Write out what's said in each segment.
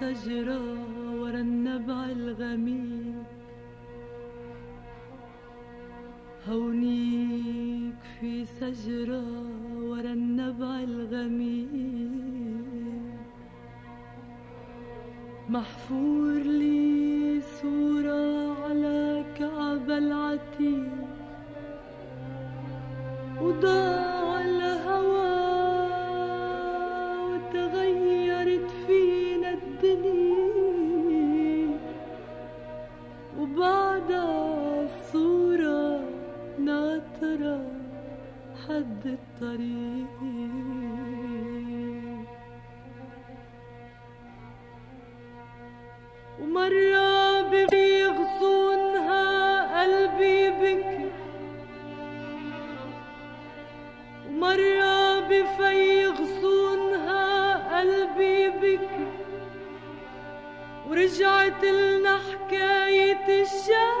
سجرة ورا النبع الغميق. هونيك في سجرة ورا النبع الغميق. محفور لي صورة على كعب العتيق. وضاع ناطرة حد الطريق. ومرة بيغصونها قلبي بكي ومرة بفيغصونها قلبي بكي ورجعت لنا حكاية الشام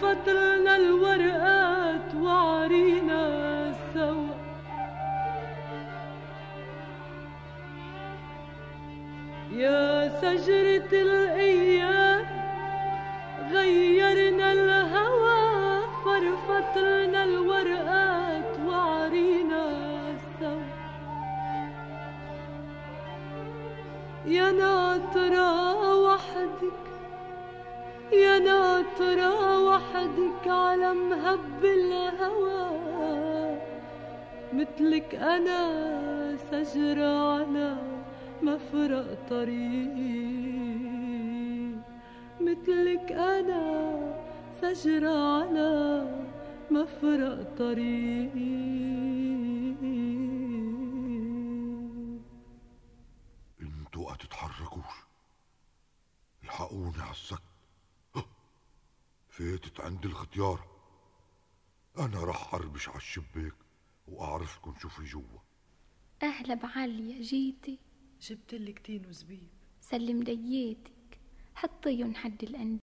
فرفت لنا الورقات وعرينا سوا يا شجرة الأيام غيرنا الهوى فرفت لنا الورقات وعرينا سوا يا وحدك يا ناطرة وحدك على مهب الهوى. مثلك أنا سجرة على مفرق طريق. مثلك أنا سجرة على مفرق طريق. أنتوا هتتحركوش الحقوني على السكت ها، فاتت عند الختيارة أنا راح أربش على الشباك وأعرفكم شو في جوا. أهلا بعليا جيتي. جبت لك تين وزبيب. سلم دياتك. حطيهم حد الأندية.